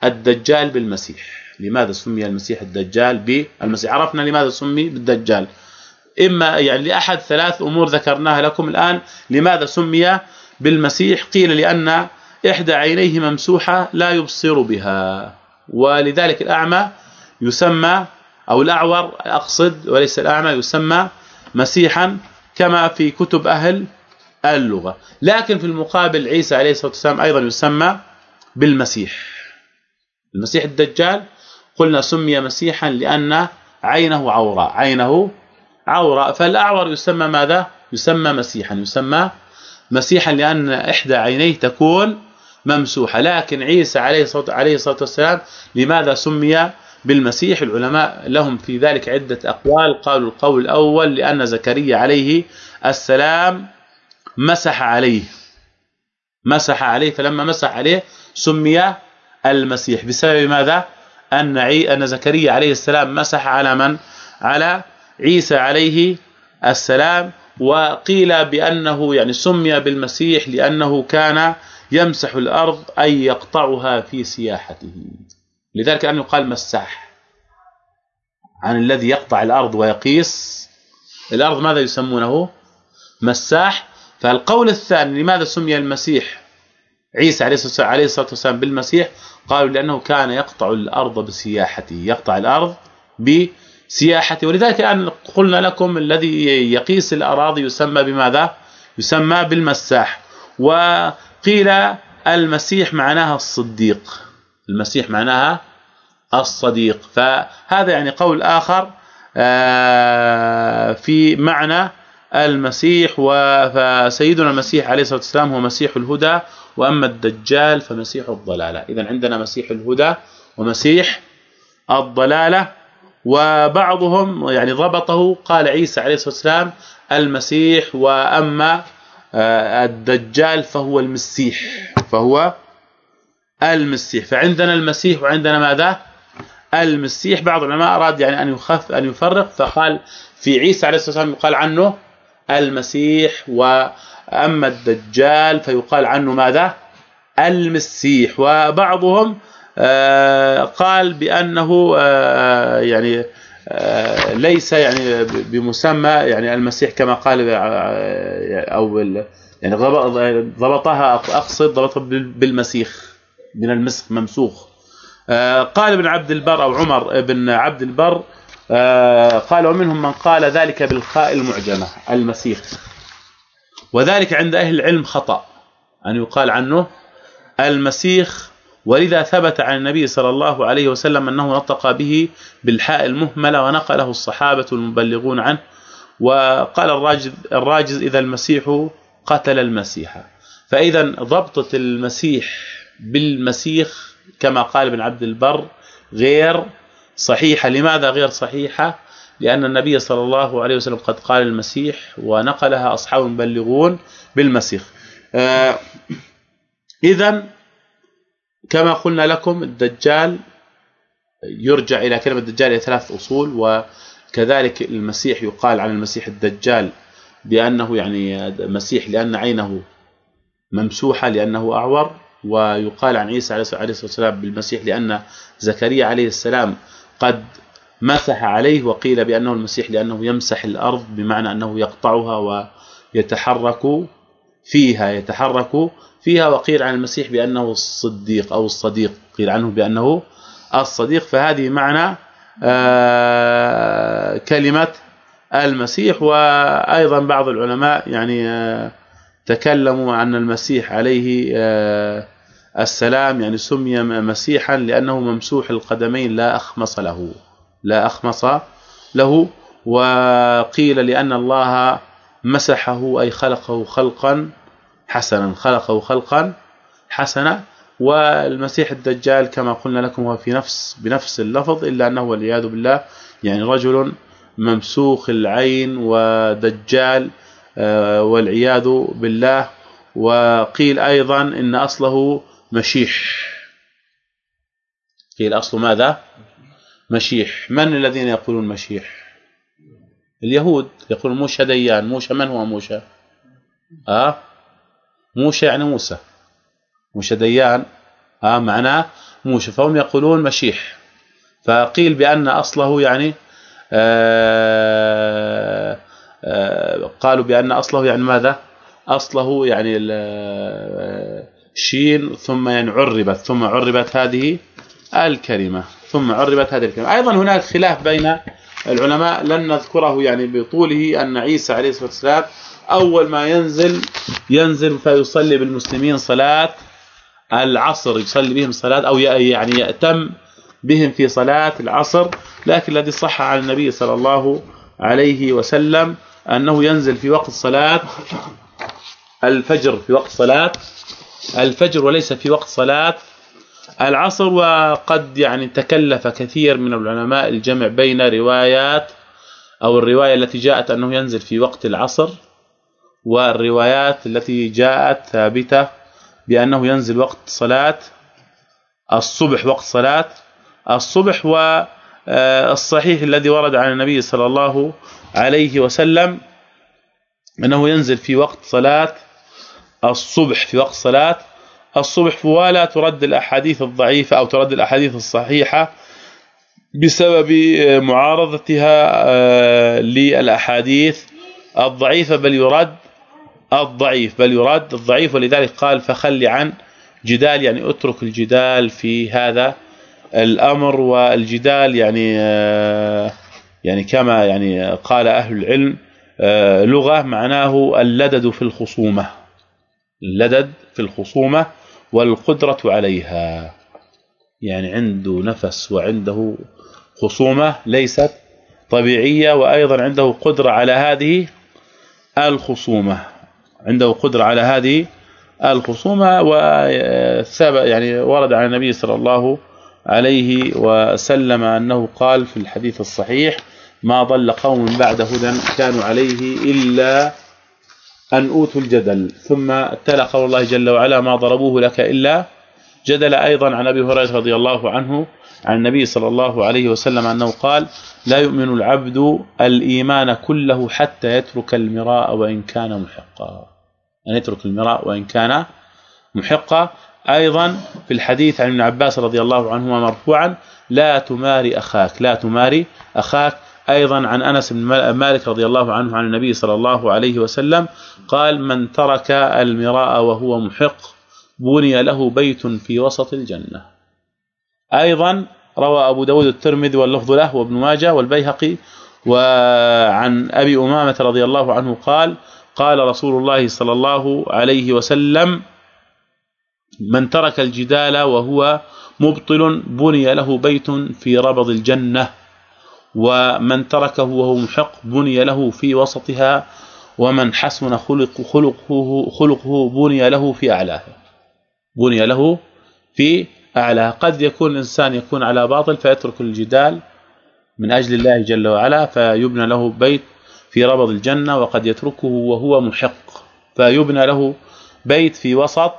Speaker 1: الدجال بالمسيح؟ لماذا سمي المسيح الدجال بالمسيح؟ عرفنا لماذا سمي بالدجال. إما يعني لأحد ثلاث أمور ذكرناها لكم الآن لماذا سمي بالمسيح؟ قيل لأن إحدى عينيه ممسوحة لا يبصر بها ولذلك الأعمى يسمى أو الأعور أقصد وليس الأعمى يسمى مسيحا كما في كتب أهل اللغة. لكن في المقابل عيسى عليه الصلاة والسلام أيضا يسمى بالمسيح. المسيح الدجال قلنا سمي مسيحا لأن عينه عوراء عينه عوراء. فالأعور يسمى ماذا؟ يسمى مسيحا يسمى مسيحا لأن إحدى عينيه تكون ممسوحة. لكن عيسى عليه الصلاه عليه الصلاة والسلام لماذا سمي بالمسيح؟ العلماء لهم في ذلك عدة أقوال. قالوا القول الأول لأن زكريا عليه السلام مسح عليه. مسح عليه فلما مسح عليه سمي المسيح. بسبب ماذا؟ أن أن زكريا عليه السلام مسح على من؟ على عيسى عليه السلام. وقيل بأنه يعني سمي بالمسيح لأنه كان يمسح الأرض أي يقطعها في سياحته. لذلك أن يقال مساح عن الذي يقطع الأرض ويقيس. الأرض ماذا يسمونه؟ مساح. فالقول الثاني لماذا سمي المسيح عيسى عليه الصلاة والسلام بالمسيح؟ قالوا لأنه كان يقطع الأرض بسياحته يقطع الأرض بسياحته. ولذلك الآن قلنا لكم الذي يقيس الأراضي يسمى بماذا؟ يسمى بالمساح. وقيل المسيح معناها الصديق. المسيح معناها الصديق. فهذا يعني قول آخر آه، في معنى المسيح فسيدنا المسيح عليه الصلاة والسلام هو مسيح الهدى وأما الدجال فمسيح الضلالة. اذا عندنا مسيح الهدى ومسيح الضلالة وبعضهم يعني ضبطه قال عيسى عليه الصلاة والسلام المسيح وأما آه، الدجال فهو المسيح فهو المسيح. فعندنا المسيح وعندنا ماذا؟ المسيح. بعض العلماء أراد يعني أن يخف أن يفرق فقال في عيسى عليه الصلاة والسلام يقال عنه المسيح وأما الدجال فيقال عنه ماذا؟ المسيح. وبعضهم آه، قال بأنه آه، يعني آه، ليس يعني بمسمى يعني المسيح كما قال أو يعني ضبطها أقصد ضبطها بالمسيخ من المسخ ممسوخ. قال ابن عبد البر أو عمر بن عبد البر قال ومنهم من قال ذلك بالخاء المعجمة المسيخ وذلك عند أهل العلم خطأ أن يقال عنه المسيخ ولذا ثبت عن النبي صلى الله عليه وسلم أنه نطق به بالحاء المهملة ونقله الصحابة المبلغون عنه وقال الراجز الراجز إذا المسيح قتل المسيح. فإذا ضبطه المسيح بالمسيخ كما قال ابن عبد البر غير صحيحة. لماذا غير صحيحة؟ لأن النبي صلى الله عليه وسلم قد قال المسيح ونقلها أصحاب مبلغون بالمسيخ آه إذا كما قلنا لكم الدجال يرجع إلى كلمة الدجال إلى ثلاث أصول وكذلك المسيح يقال عن المسيح الدجال بأنه يعني مسيح لأن عينه ممسوحة لأنه أعور ويقال عن عيسى عليه الصلاة والسلام بالمسيح لأن زكريا عليه السلام قد مسح عليه وقيل بأنه المسيح لأنه يمسح الأرض بمعنى أنه يقطعها ويتحرك فيها يتحرك فيها وقيل عن المسيح بأنه الصديق أو الصديق قيل عنه بأنه الصديق. فهذه معنى آه، كلمة المسيح. وأيضا بعض العلماء يعني آه، تكلموا عن المسيح عليه آه، السلام يعني سمي مسيحا لأنه ممسوح القدمين لا أخمص له لا أخمص له وقيل لأن الله مسحه أي خلقه خلقا حسنا خلقه خلقا حسنا. والمسيح الدجال كما قلنا لكم هو في نفس بنفس اللفظ إلا أنه والعياذ بالله يعني رجل ممسوخ العين ودجال آه، والعياذ بالله. وقيل أيضا إن أصله مشيح. قيل اصله ماذا؟ مشيح. من الذين يقولون مشيح؟ اليهود يقولون موشى ديان. موشى من هو موشى آه؟ موشى يعني موسى. موشى ديان. ها آه معناه موشى فهم يقولون مشيح. فقيل بأن أصله يعني آه آه قالوا بأن أصله يعني ماذا؟ أصله يعني شين ثم يعني عربت ثم عربت هذه الكلمة ثم عربت هذه الكلمة. أيضا هناك خلاف بين العلماء لن نذكره يعني بطوله أن عيسى عليه الصلاة والسلام أول ما ينزل ينزل فيصلي بالمسلمين صلاة العصر يصلي بهم صلاة أو يعني يأتم بهم في صلاة العصر. لكن الذي صح عن النبي صلى الله عليه وسلم أنه ينزل في وقت صلاة الفجر في وقت صلاة الفجر وليس في وقت صلاة. العصر وقد يعني تكلف كثير من العلماء الجمع بين روايات أو الرواية التي جاءت أنه ينزل في وقت العصر والروايات التي جاءت ثابتة بأنه ينزل وقت صلاة الصبح وقت صلاة. الصبح والصحيح الذي ورد عن النبي صلى الله عليه وسلم أنه ينزل في وقت صلاة الصبح في وقت صلاة الصبح ولا ترد الأحاديث الضعيفة أو ترد الأحاديث الصحيحة بسبب معارضتها آه، للأحاديث الضعيفة بل يرد الضعيف بل يراد الضعيف ولذلك قال فخل عن جدال يعني اترك الجدال في هذا الأمر والجدال يعني آه، يعني كما يعني قال أهل العلم آه، لغة معناه اللدد في الخصومة. اللدد في الخصومة والقدرة عليها. يعني عنده نفس وعنده خصومة ليست طبيعية وأيضا عنده قدرة على هذه الخصومة. عنده قدرة على هذه الخصومة وثبت يعني ورد عن النبي صلى الله عليه وسلم أنه قال في الحديث الصحيح ما ضل قوم بعد هدى كانوا عليه إلا أن أوتوا الجدل. ثم تلا قول الله جل وعلا ما ضربوه لك إلا جدل أيضا عن أبي هريرة رضي الله عنه عن النبي صلى الله عليه وسلم أنه قال لا يؤمن العبد الإيمان كله حتى يترك المراء وإن كان محقا. ان يترك المراء وإن كان محقا. أيضا في الحديث عن ابن عباس رضي الله عنهما مرفوعا لا تماري أخاك. لا تماري أخاك. أيضا عن أنس بن مالك رضي الله عنه عن النبي صلى الله عليه وسلم قال من ترك المراء وهو محق بني له بيت في وسط الجنة. أيضا روى أبو داود الترمذي واللفظ له وابن ماجه والبيهقي وعن أبي أمامة رضي الله عنه قال قال رسول الله صلى الله عليه وسلم من ترك الجدال وهو مبطل بني له بيت في ربض الجنة ومن تركه وهو محق بني له في وسطها ومن حسن خلق خلقه خلقه بني له في اعلاها بني له في اعلاها قد يكون الإنسان يكون على باطل فيترك الجدال من أجل الله جل وعلا فيبنى له بيت في ربض الجنة وقد يتركه وهو محق. فيبنى له بيت في وسط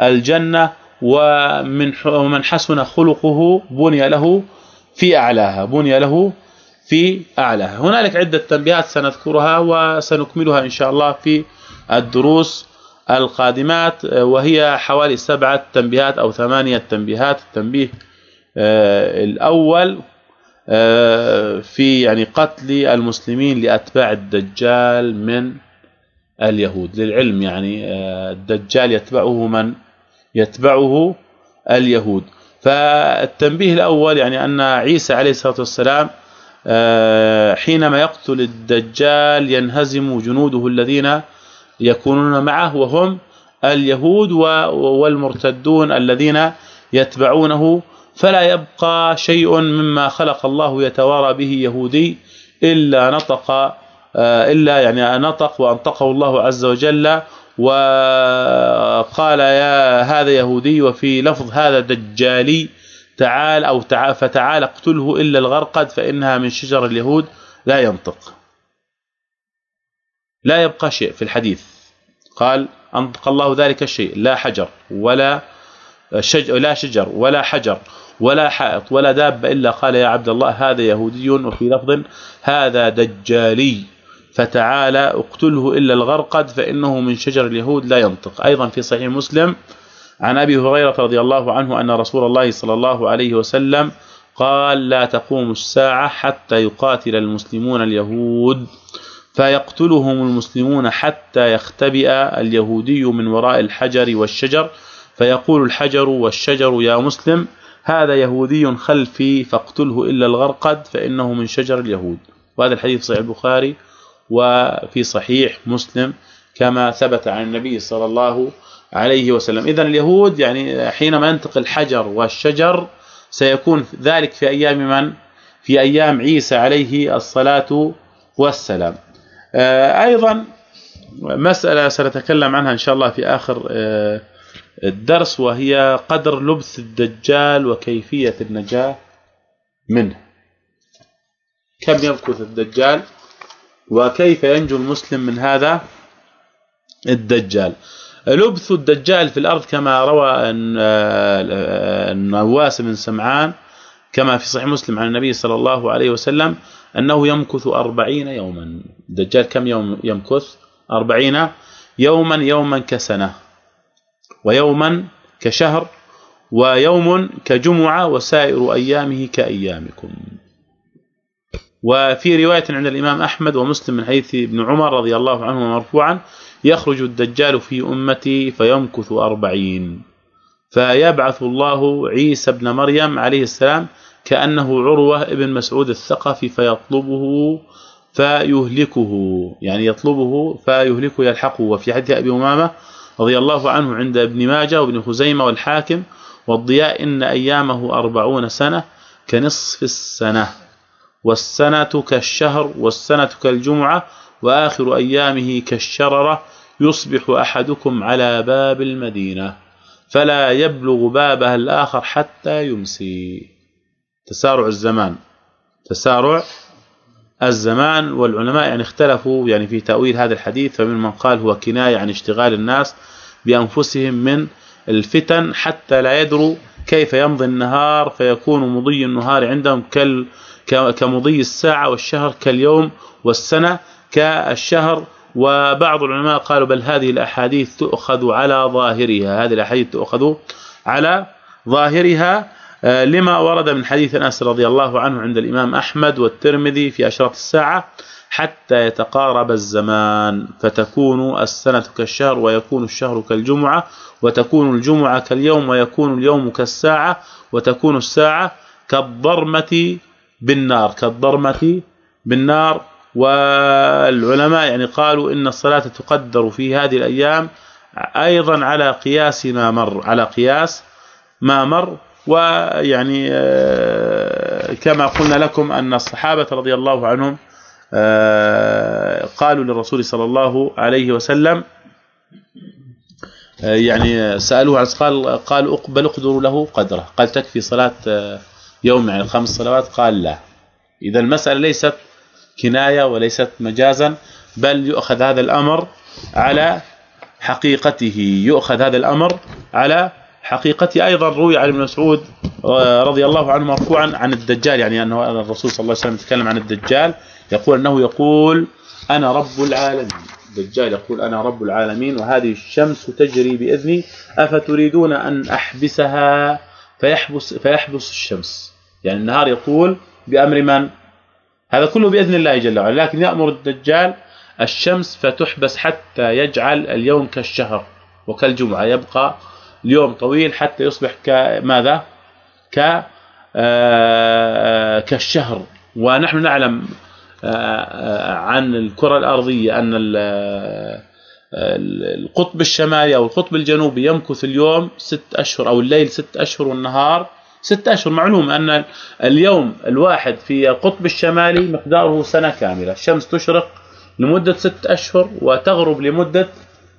Speaker 1: الجنة ومن ومن حسن خلقه بني له في اعلاها بني له في اعلاها هنالك عدة تنبيهات سنذكرها وسنكملها إن شاء الله في الدروس القادمات. وهي حوالي سبعة تنبيهات أو ثمانية تنبيهات. التنبيه آه، الأول آه، في يعني قتل المسلمين لأتباع الدجال من اليهود للعلم يعني آه، الدجال يتبعه من؟ يتبعه اليهود. فالتنبيه الأول يعني أن عيسى عليه الصلاة والسلام آه، حينما يقتل الدجال ينهزم جنوده الذين يكونون معه وهم اليهود والمرتدون الذين يتبعونه. فلا يبقى شيء مما خلق الله يتوارى به يهودي إلا نطق آه، إلا يعني نطق وأنطقه الله عز وجل وقال يا هذا يهودي وفي لفظ هذا دجالي تعال أو تعال فتعال اقتله إلا الغرقد فإنها من شجر اليهود لا ينطق. لا يبقى شيء في الحديث. قال أنطق الله ذلك الشيء لا حجر ولا شجر لا شجر ولا حجر ولا حائط ولا دابة إلا قال يا عبد الله هذا يهودي وفي لفظ هذا دجالي. فتعالى اقتله إلا الغرقد فإنه من شجر اليهود لا ينطق. أيضا في صحيح مسلم عن أبي هريرة رضي الله عنه أن رسول الله صلى الله عليه وسلم قال لا تقوم الساعة حتى يقاتل المسلمون اليهود. فيقتلهم المسلمون حتى يختبئ اليهودي من وراء الحجر والشجر. فيقول الحجر والشجر يا مسلم هذا يهودي خلفي فاقتله إلا الغرقد فإنه من شجر اليهود. وهذا الحديث صحيح البخاري وفي صحيح مسلم كما ثبت عن النبي صلى الله عليه وسلم. اذا اليهود يعني حينما ينطق الحجر والشجر سيكون ذلك في أيام من؟ في أيام عيسى عليه الصلاة والسلام. آه، أيضا مسألة سنتكلم عنها إن شاء الله في آخر آه، الدرس وهي قدر لبث الدجال وكيفية النجاة منه. كم يمكث الدجال؟ وكيف ينجو المسلم من هذا الدجال؟ لبث الدجال في الأرض كما روى النواس بن سمعان كما في صحيح مسلم عن النبي صلى الله عليه وسلم أنه يمكث أربعين يوما. الدجال كم يوم يمكث؟ أربعين يوما يوما كسنة ويوما كشهر ويوم كجمعة وسائر أيامه كأيامكم. وفي رواية عند الإمام أحمد ومسلم من حديث ابن عمر رضي الله عنه مرفوعا يخرج الدجال في أمتي فيمكث أربعين. فيبعث الله عيسى ابن مريم عليه السلام كأنه عروة ابن مسعود الثقفي فيطلبه فيهلكه. يعني يطلبه فيهلكه يلحقه. وفي حديث أبي أمامة رضي الله عنه عند ابن ماجه وابن خزيمة والحاكم والضياء إن أيامه أربعون سنة كنصف السنة. والسنة كالشهر والسنة كالجمعة وآخر أيامه كالشررة. يصبح أحدكم على باب المدينة فلا يبلغ بابها الآخر حتى يمسي. تسارع الزمان تسارع الزمان والعلماء يعني اختلفوا يعني في تأويل هذا الحديث فمن من قال هو كناية عن اشتغال الناس بأنفسهم من الفتن حتى لا يدروا كيف يمضي النهار فيكون مضي النهار عندهم كال كمضي الساعة والشهر كاليوم والسنة كالشهر وبعض العلماء قالوا بل هذه الأحاديث تؤخذ على ظاهرها هذه الأحاديث تؤخذ على ظاهرها. آه، لما ورد من حديث أنس رضي الله عنه عند الإمام أحمد والترمذي في أشراط الساعة حتى يتقارب الزمان فتكون السنة كالشهر ويكون الشهر كالجمعة وتكون الجمعة كاليوم ويكون اليوم كالساعة وتكون الساعة كالضرمة بالنار كالضرمة بالنار. والعلماء يعني قالوا إن الصلاة تقدر في هذه الأيام أيضا على قياس ما مر على قياس ما مر ويعني آه، كما قلنا لكم أن الصحابة رضي الله عنهم آه، قالوا للرسول صلى الله عليه وسلم آه، يعني سألوه عن قال قال اقبل أقدر له قدره. قال تكفي صلاة يوم يعني الخمس صلوات؟ قال لا. إذا المسألة ليست كناية وليست مجازا بل يؤخذ هذا الأمر على حقيقته يؤخذ هذا الأمر على حقيقته. أيضا روي عن ابن مسعود آه، رضي الله عنه مرفوعا عن الدجال يعني أنه الرسول صلى الله عليه وسلم يتكلم عن الدجال يقول أنه يقول أنا رب العالمين. الدجال يقول أنا رب العالمين وهذه الشمس تجري بإذني أفتريدون أن أحبسها؟ فيحبس فيحبس الشمس. يعني النهار يطول بأمر من؟ هذا كله بإذن الله جل وعلا. لكن يأمر الدجال الشمس فتحبس حتى يجعل اليوم كالشهر وكالجمعة. يبقى اليوم طويل حتى يصبح كماذا ك آه، كالشهر. ونحن نعلم آه، عن الكرة الأرضية أن القطب الشمالي أو القطب الجنوبي يمكث اليوم ست أشهر أو الليل ست أشهر والنهار ست أشهر. معلوم أن اليوم الواحد في القطب الشمالي مقداره سنة كاملة. الشمس تشرق لمدة ست أشهر وتغرب لمدة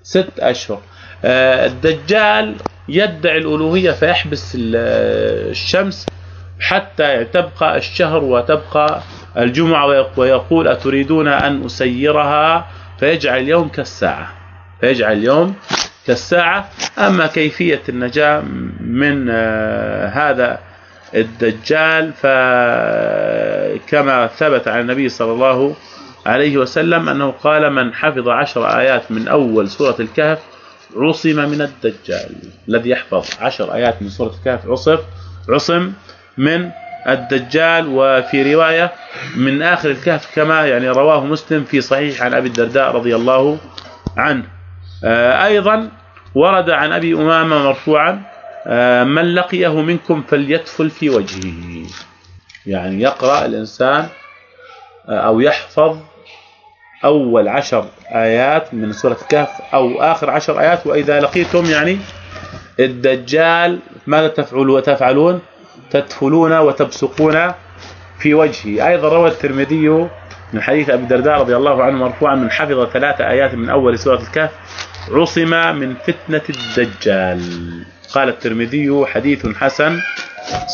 Speaker 1: ست أشهر. آه، الدجال يدعي الألوهية فيحبس الشمس حتى تبقى الشهر وتبقى الجمعة ويقول أتريدون أن أسيرها؟ فيجعل اليوم كالساعة. فيجعل اليوم كالساعه أما كيفية النجاة من آه، هذا الدجال فكما ثبت عن النبي صلى الله عليه وسلم أنه قال من حفظ عشر آيات من أول سورة الكهف عصم من الدجال. الذي يحفظ عشر آيات من سورة الكهف عصف عصم من الدجال. وفي رواية من آخر الكهف كما يعني رواه مسلم في صحيح عن أبي الدرداء رضي الله عنه. آه، أيضا ورد عن أبي أمامة مرفوعا آه، من لقيه منكم فليتفل في وجهه. يعني يقرأ الإنسان آه، أو يحفظ أول عشر آيات من سورة الكهف أو آخر عشر آيات وإذا لقيتم يعني الدجال ماذا تفعلون وتفعلون؟ تدخلون وتبصقون في وجهه. أيضا روى الترمذي من حديث أبي الدرداء رضي الله عنه مرفوعا من حفظ ثلاث آيات من أول سورة الكهف. عصم من فتنة الدجال. قال الترمذي حديث حسن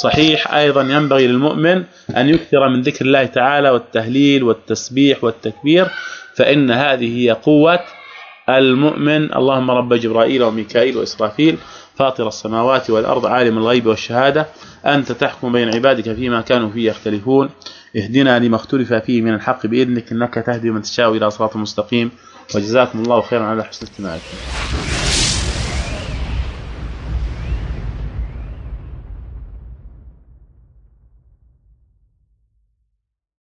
Speaker 1: صحيح. أيضا ينبغي للمؤمن أن يكثر من ذكر الله تعالى والتهليل والتسبيح والتكبير فإن هذه هي قوة المؤمن. اللهم رب جبرائيل وميكائيل وإسرافيل فاطر السماوات والأرض عالم الغيب والشهادة أنت تحكم بين عبادك فيما كانوا فيه يختلفون. اهدنا لما اختلف فيه من الحق بإذنك إنك تهدي من تشاء إلى صراط مستقيم. وجزاكم الله خيرا على حسن استماعكم.